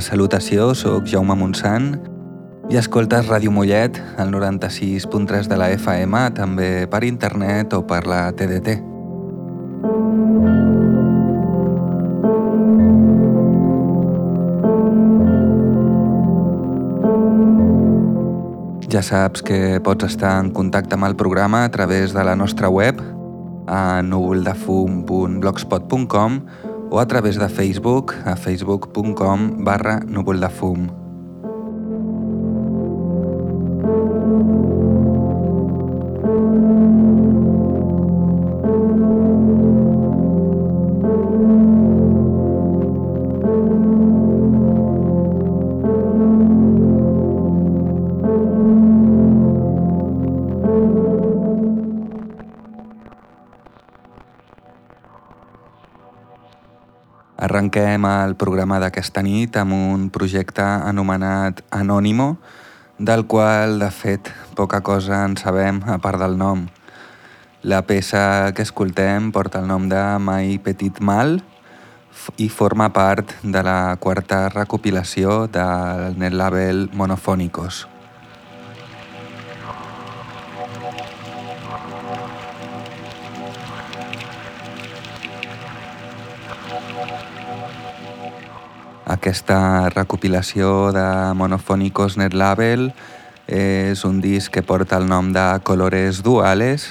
Salutació, sóc Jaume Montsant i escoltes Ràdio Mollet, al 96.3 de la FM, també per internet o per la TDT. Ja saps que pots estar en contacte amb el programa a través de la nostra web a núvoldefum.blogspot.com o a través de Facebook a facebook.com barra núvoldefum. Arrenquem el programa d'aquesta nit amb un projecte anomenat Anònimo, del qual, de fet, poca cosa en sabem a part del nom. La peça que escoltem porta el nom de My Petit Mal i forma part de la quarta recopilació del net label Monofónicos. Aquesta recopilació de Monofónicos Net Label és un disc que porta el nom de Colores Duales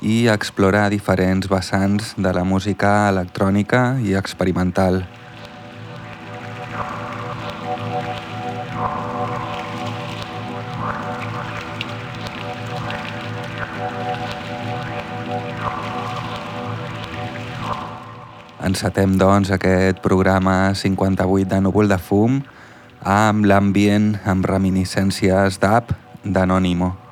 i explora diferents vessants de la música electrònica i experimental. Encetem, doncs, aquest programa 58 de Núvol de Fum amb l'ambient amb reminiscències d'app d'Anònimo.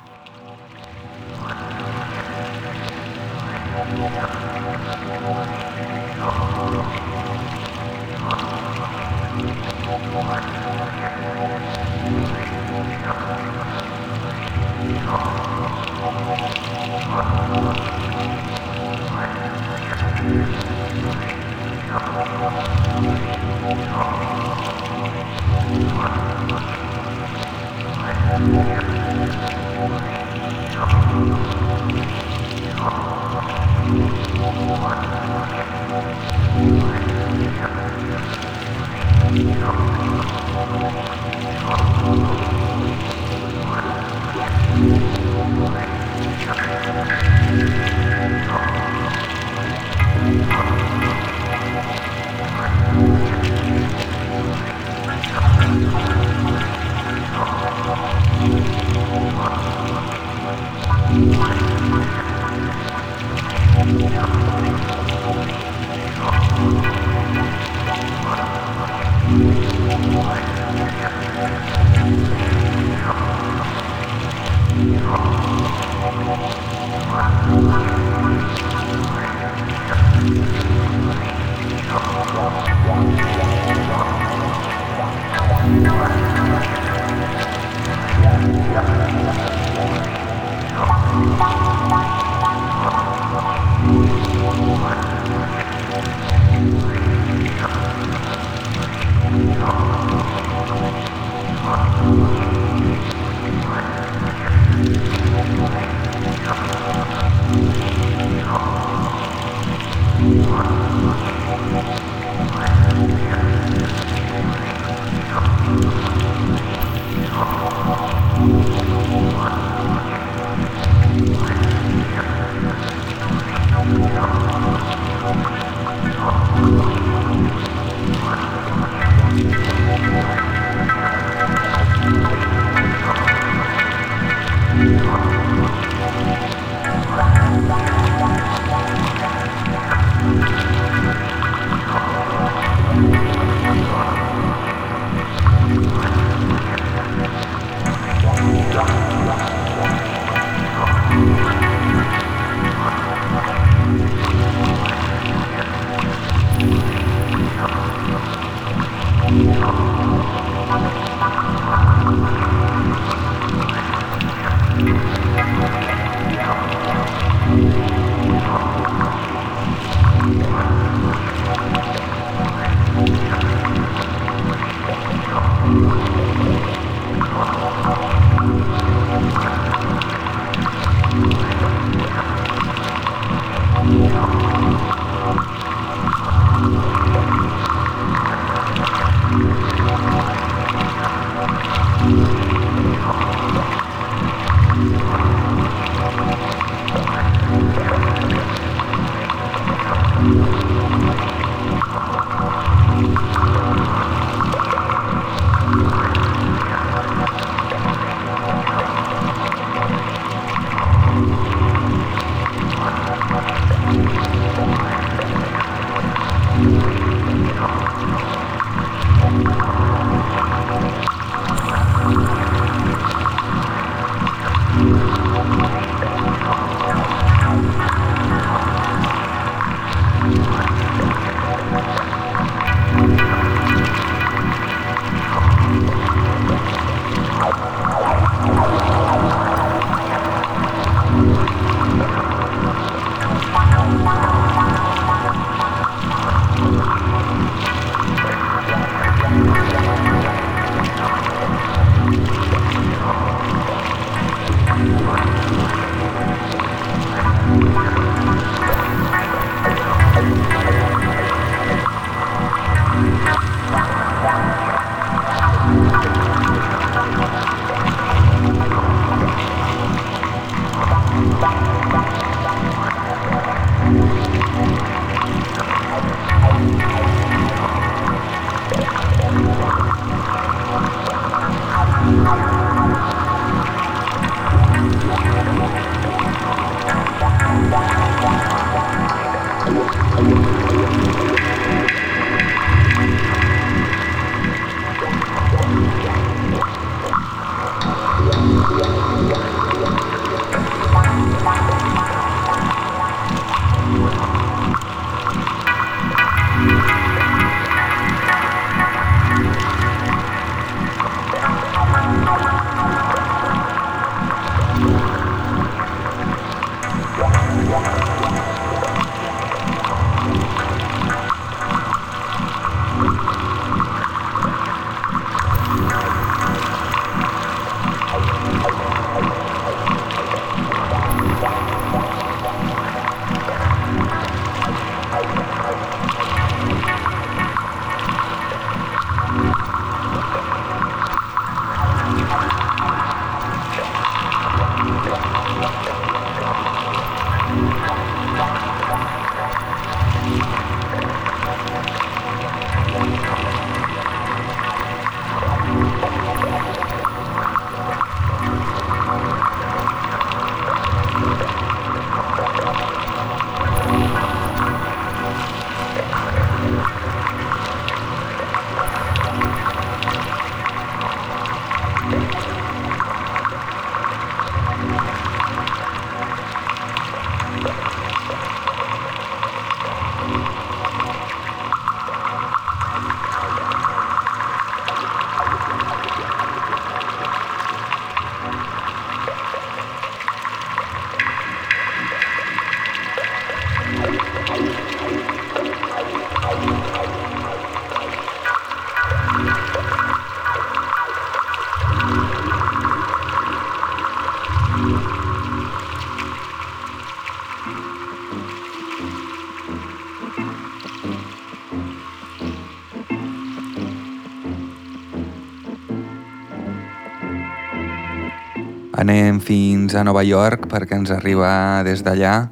Fins a Nova York perquè ens arriba des d'allà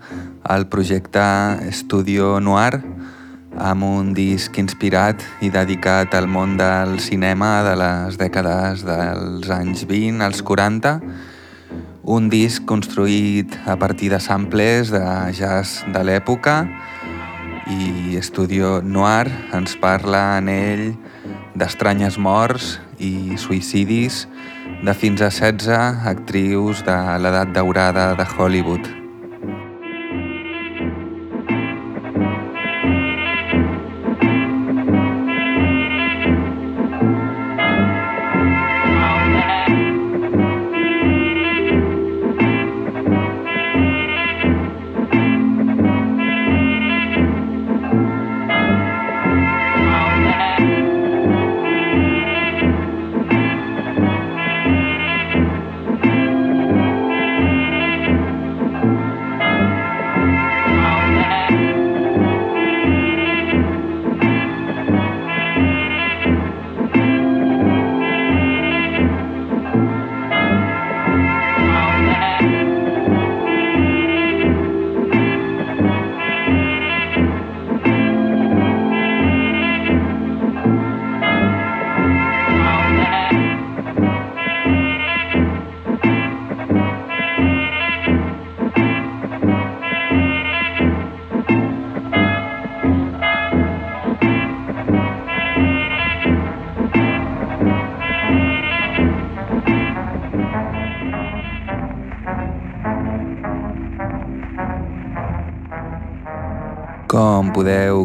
el projecte Studio Noir amb un disc inspirat i dedicat al món del cinema de les dècades dels anys 20 als 40, un disc construït a partir de samples de jazz de l'època i Studio Noir ens parla en ell d'estranyes morts i suïcidis de fins a 16 actrius de l'edat daurada de Hollywood.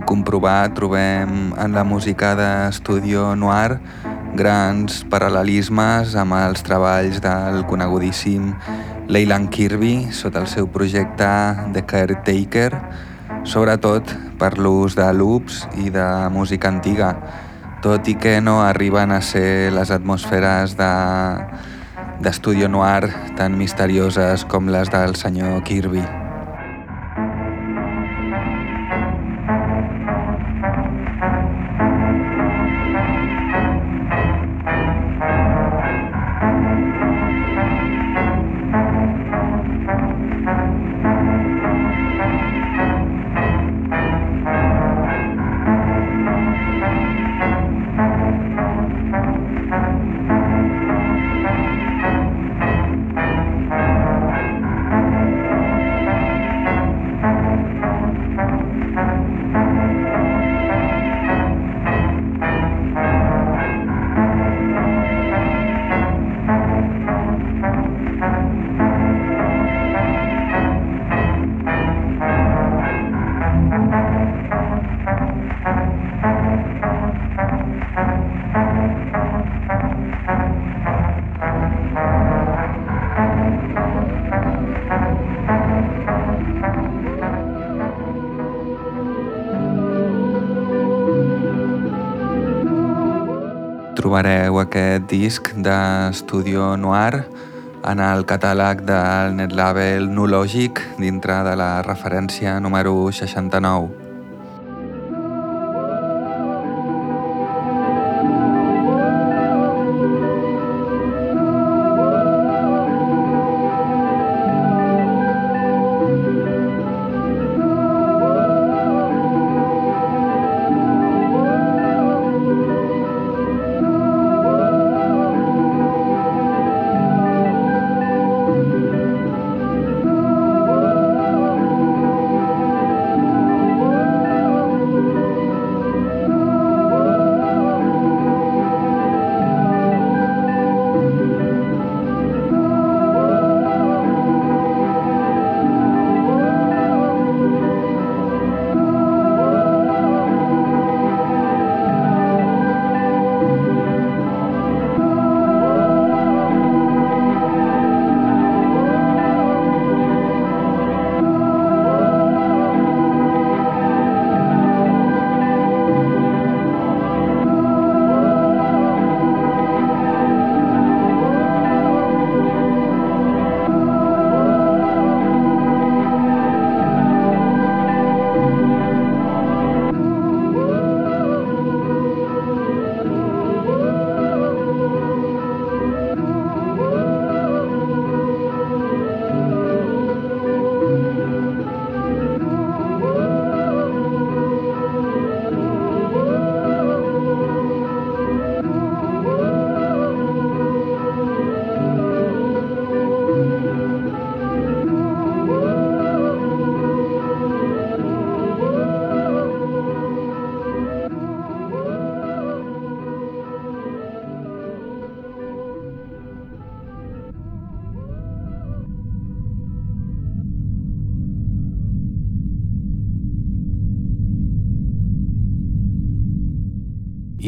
Comprovar, trobem en la música d'Estudio Noir grans paral·lelismes amb els treballs del conegudíssim Leyland Kirby sota el seu projecte The Caretaker, sobretot per l'ús de loops i de música antiga, tot i que no arriben a ser les atmosferes d'estudio de, noir tan misterioses com les del senyor Kirby. Aquest disc d'Estudio Noir en el catàleg del netlabel Nulogic dintre de la referència número 69.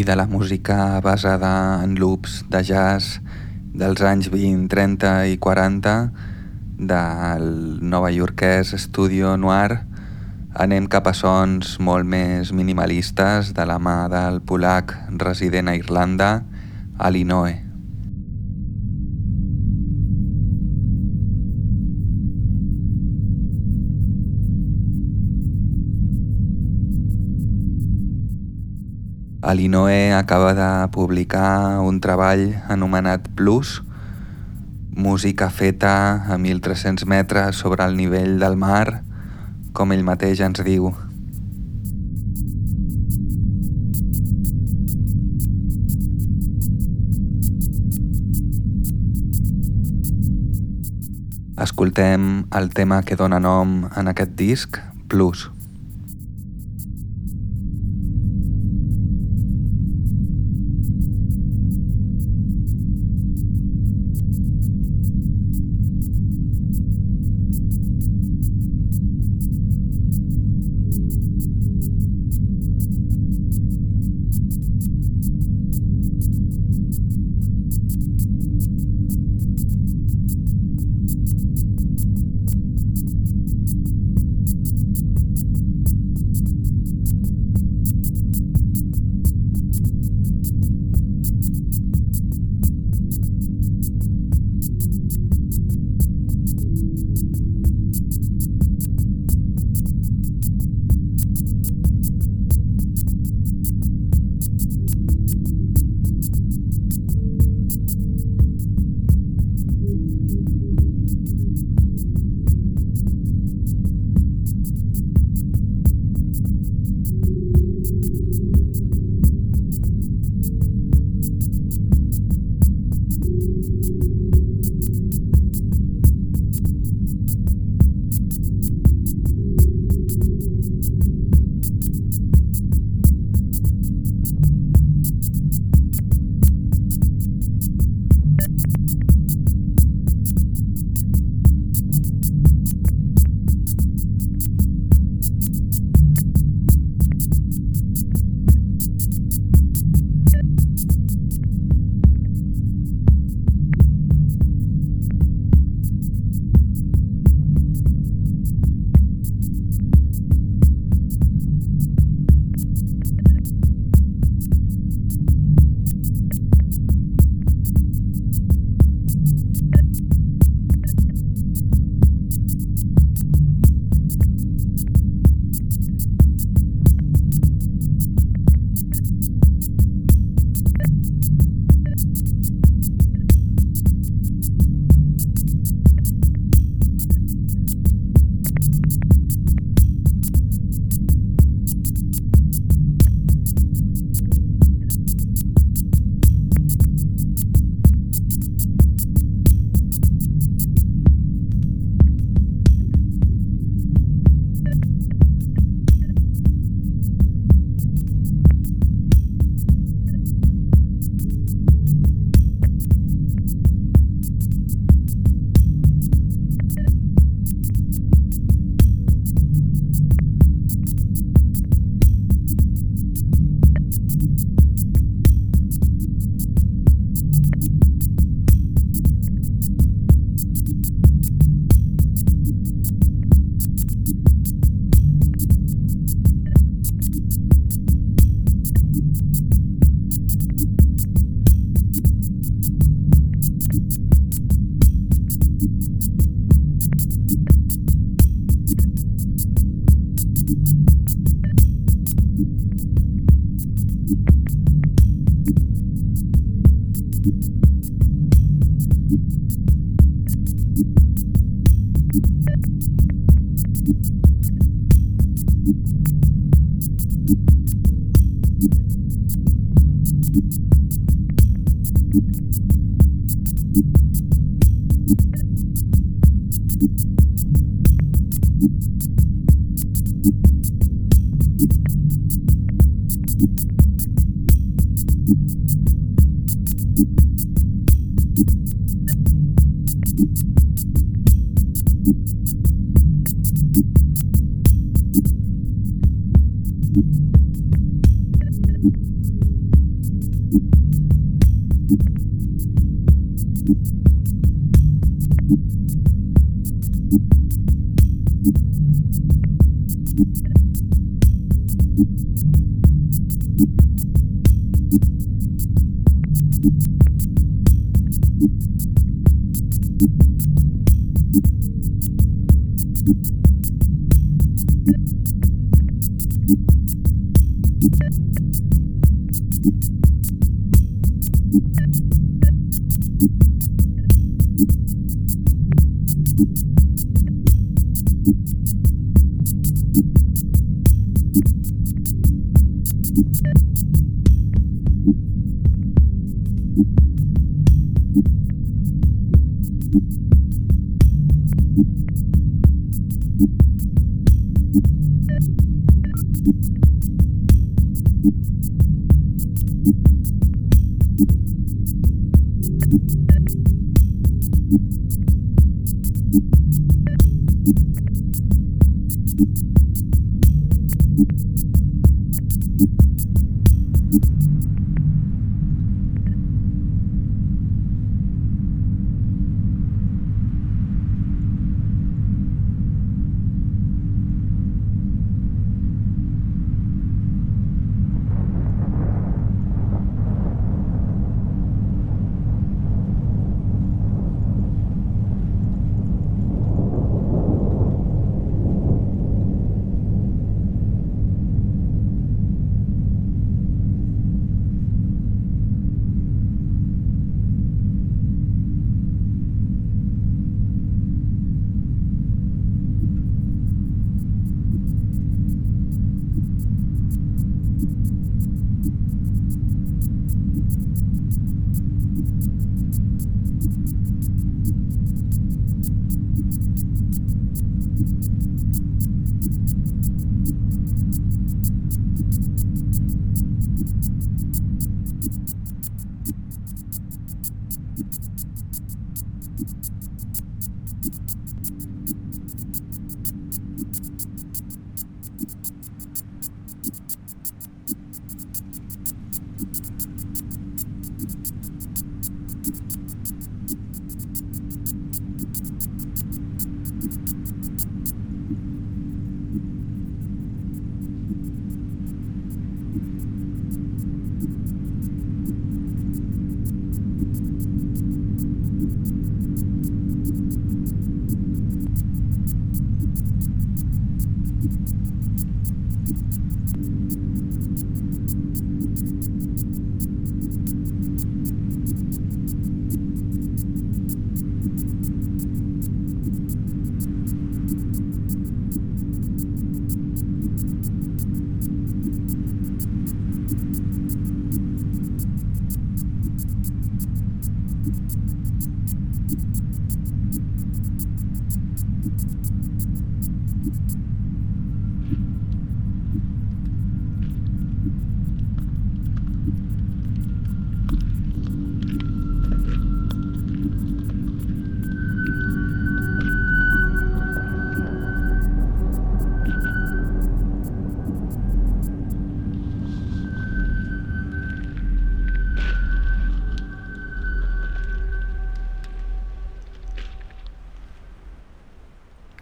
I de la música basada en loops de jazz dels anys 20, 30 i 40 del novaiorquès Studio Noir anem cap a sons molt més minimalistes de la mà del polac resident a Irlanda, Alinoe. Alinoe acaba de publicar un treball anomenat Plus, música feta a 1.300 metres sobre el nivell del mar, com ell mateix ens diu. Escoltem el tema que dona nom en aquest disc, Plus.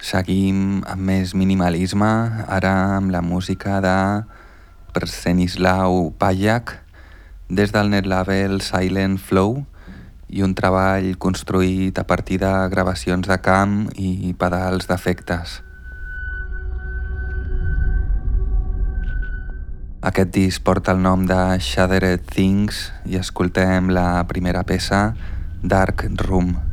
Seguim amb més minimalisme, ara amb la música de Przemysław Pajak des del net label Silent Flow i un treball construït a partir de gravacions de camp i pedals d'efectes. Aquest disc porta el nom de Shadered Things i escoltem la primera peça, Dark Room.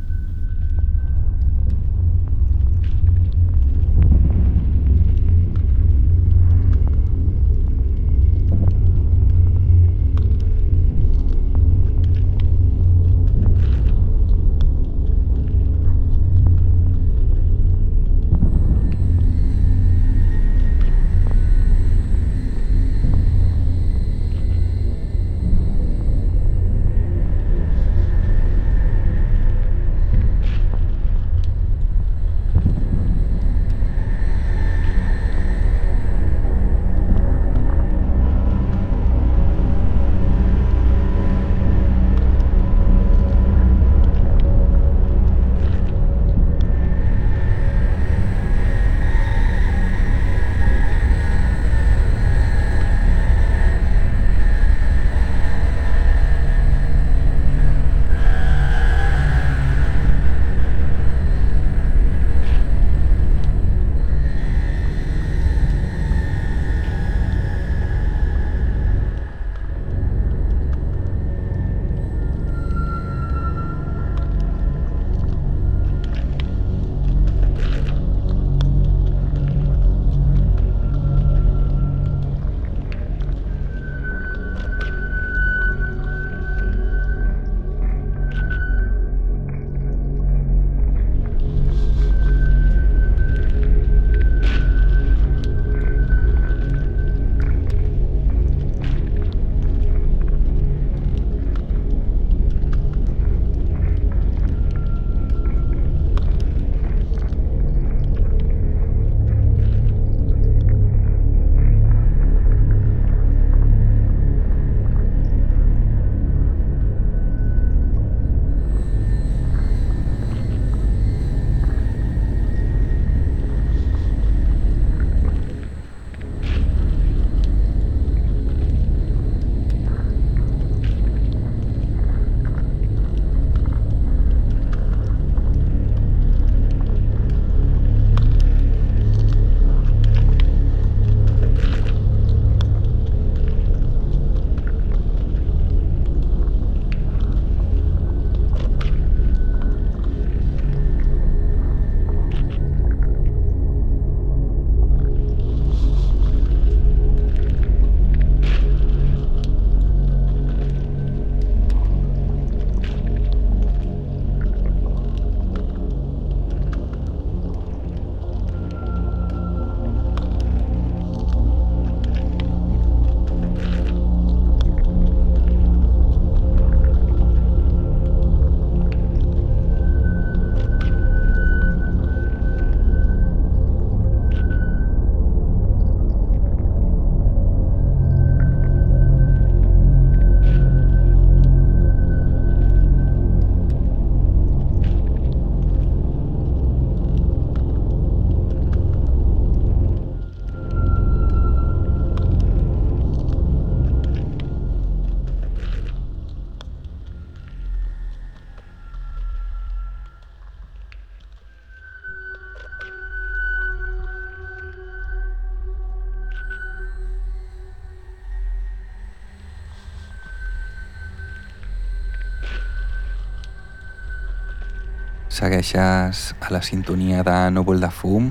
Segueixes a la sintonia de Núvol de Fum,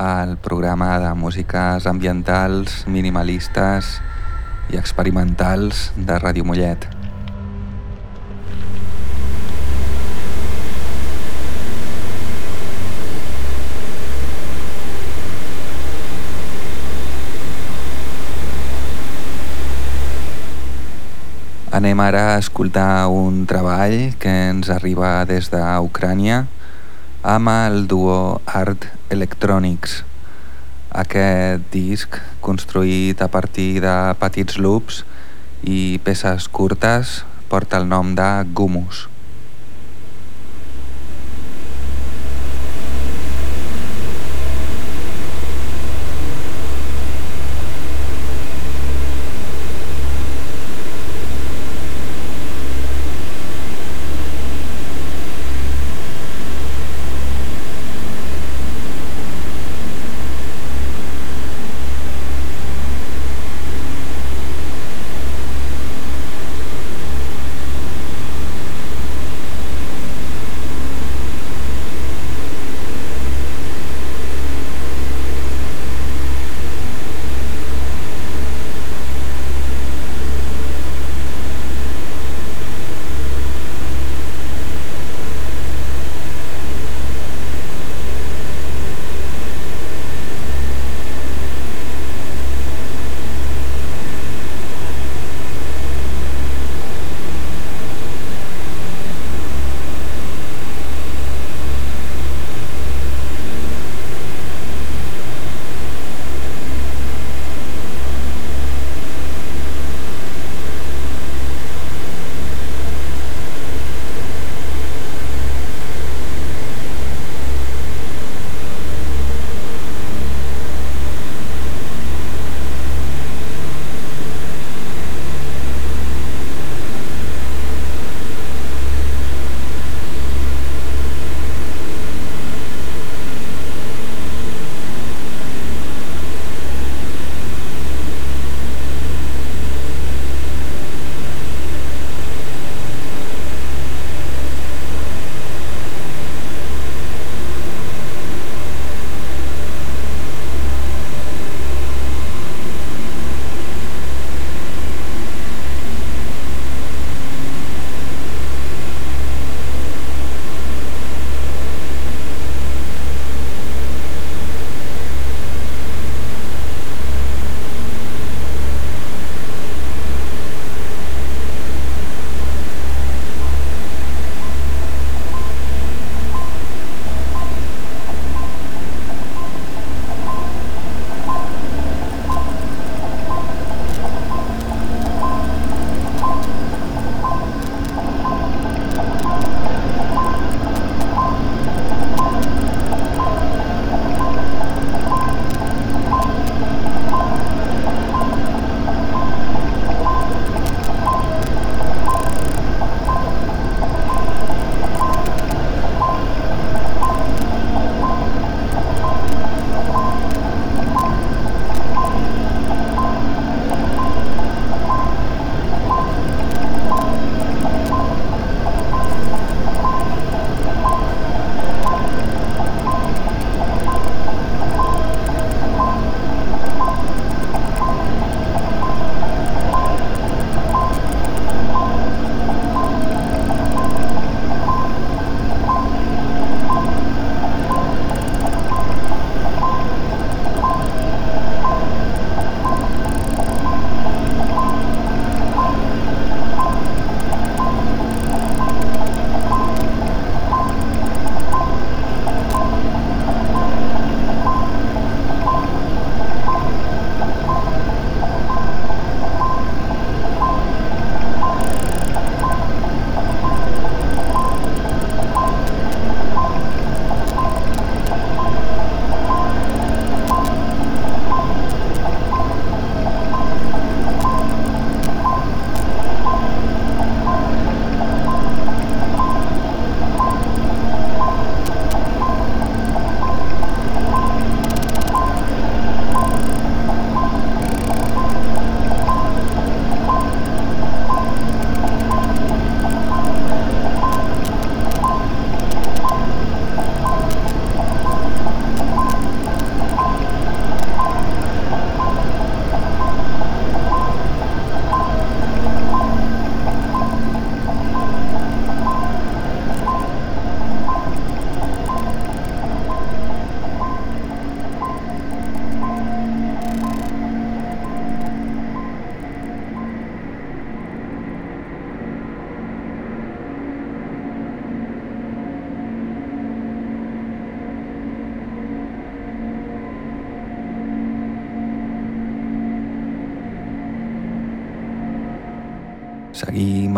el programa de músiques ambientals, minimalistes i experimentals de Ràdio Mollet. Anem ara a escoltar un treball que ens arriba des d'Ucrània amb el duo Art Electronics. Aquest disc, construït a partir de petits loops i peces curtes, porta el nom de Gumus.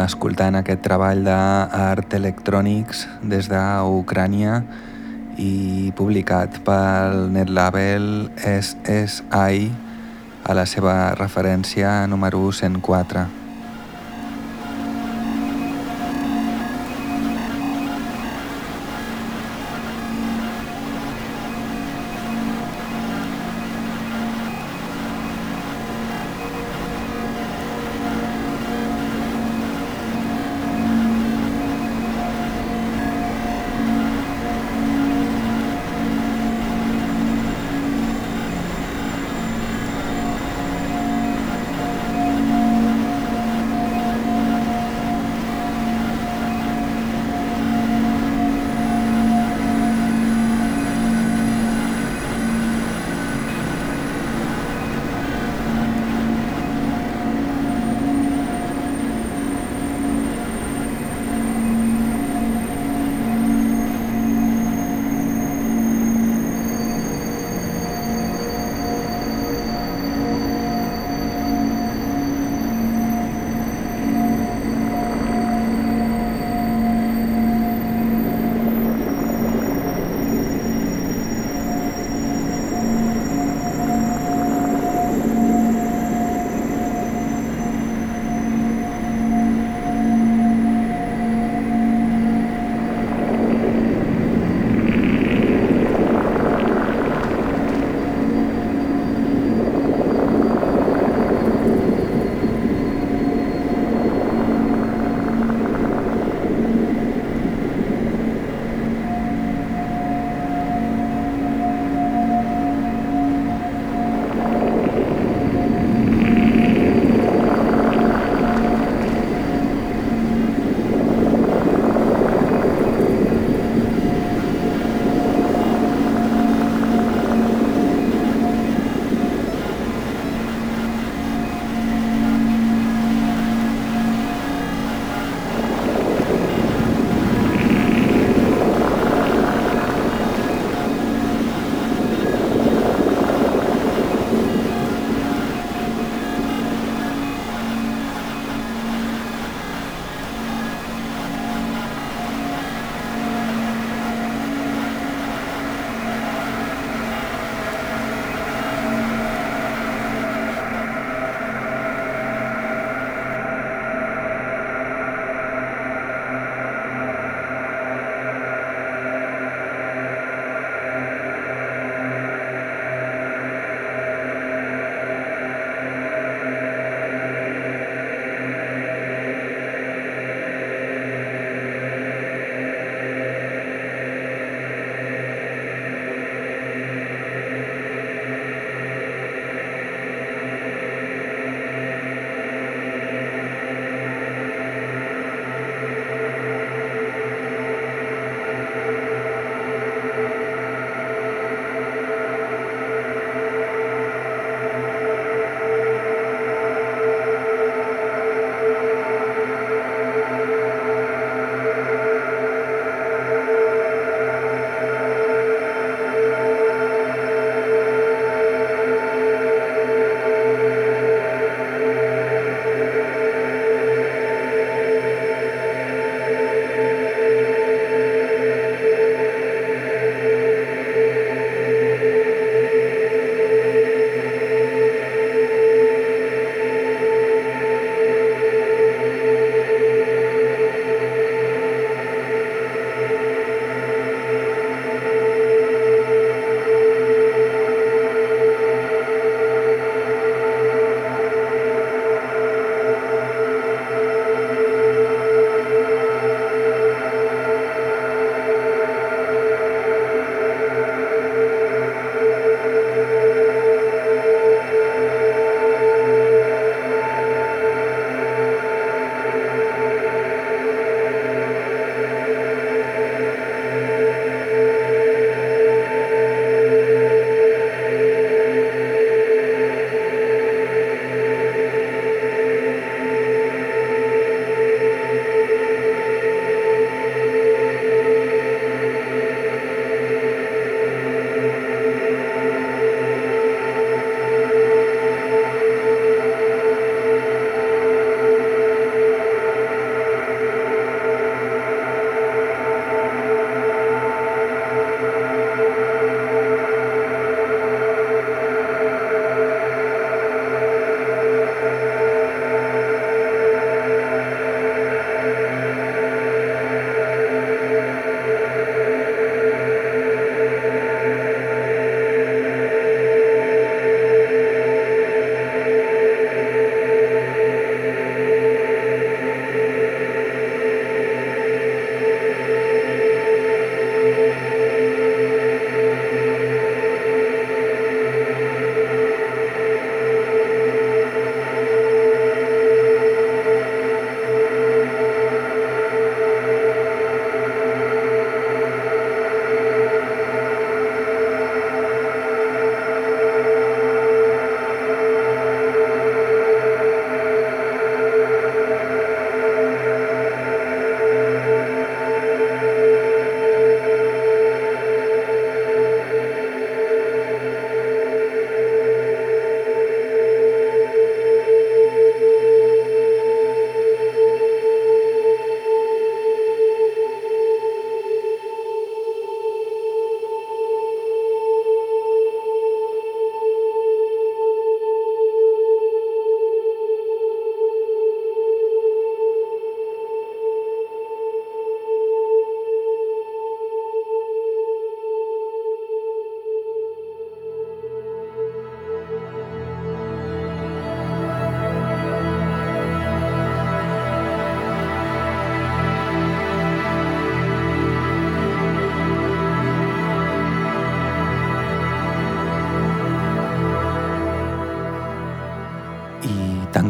Escoltant aquest treball d'Art Electronics des d'Ucrània i publicat pel netlabel SSI a la seva referència número 104.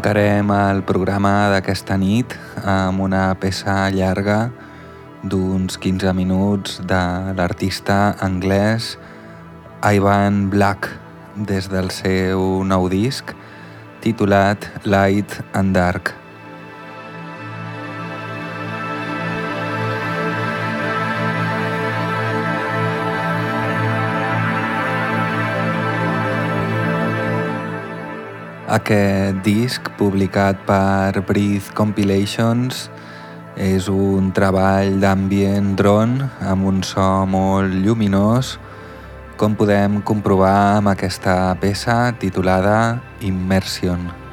Tancarem el programa d'aquesta nit amb una peça llarga d'uns 15 minuts de l'artista anglès Ivan Black des del seu nou disc titulat Light and Dark. Aquest disc, publicat per Breathe Compilations, és un treball d'ambient drone amb un so molt lluminós, com podem comprovar amb aquesta peça titulada Immersion.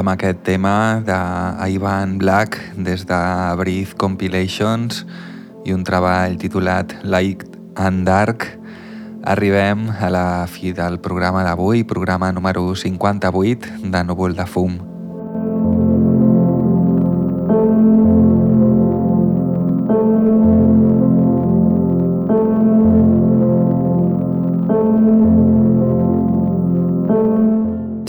Amb aquest tema d'Ivan Black des de Breathe Compilations i un treball titulat Light and Dark arribem a la fi del programa d'avui, programa número 58 de Núvol de Fum.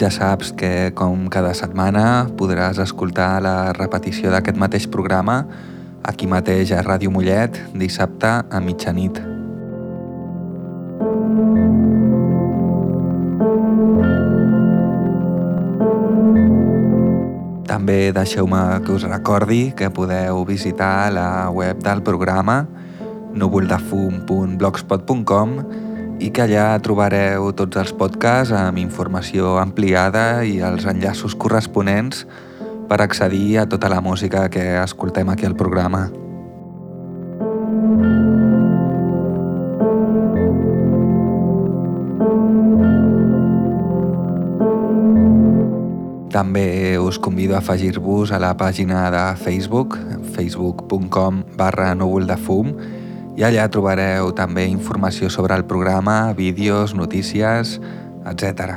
Ja saps que, com cada setmana, podràs escoltar la repetició d'aquest mateix programa aquí mateix a Ràdio Mollet, dissabte a mitjanit. També deixeu-me que us recordi que podeu visitar la web del programa núvoldefum.blogspot.com i que allà trobareu tots els podcasts amb informació ampliada i els enllaços corresponents per accedir a tota la música que escoltem aquí al programa. També us convido a afegir-vos a la pàgina de Facebook, facebook.com barra núvol de fum, i allà trobareu també informació sobre el programa, vídeos, notícies, etc.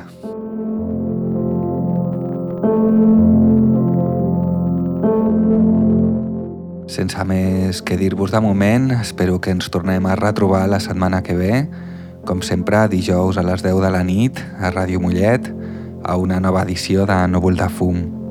Sense més que dir-vos de moment, espero que ens tornem a retrobar la setmana que ve, com sempre dijous a les 10 de la nit a Ràdio Mollet, a una nova edició de Núvol de Fum.